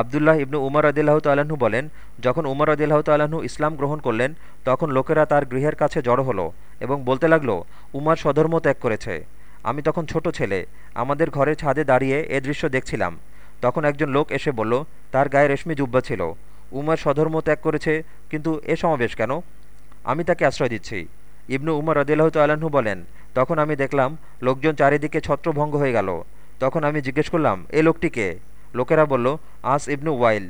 আবদুল্লাহ ইবনু উমর আদিল্লাহ তাল্লাহ্ন বলেন, যখন উমর আদিল্লাহ তাল্লাহ্ন ইসলাম গ্রহণ করলেন, তখন লোকেরা তার গৃহের কাছে জড়ো হলো এবং বলতে লাগল, উমার স্বধর্ম ত্যাগ করেছে। আমি তখন ছোট ছেলে, আমাদের ঘরের ছাদে দাঁড়িয়ে এ দৃশ্য দেখছিলাম। তখন একজন লোক এসে বলল, তার গায়ে রেশমি জুব্বা ছিল। উমার স্বধর্ম ত্যাগ করেছে, কিন্তু এ সমাবেশ কেন? আমি তাকে আশ্রয় দিচ্ছি। ইবনু উমর আদিল্লাহ তাল্লাহ্ন বলেন, তখন আমি দেখলাম, লোকজন চারিদিকে ছত্রভঙ্গ হয়ে গেল। তখন আমি জিজ্ঞেস করলাম, এ লোকটিকে লোকেরা বলল আস ইবনু ওয়াইল।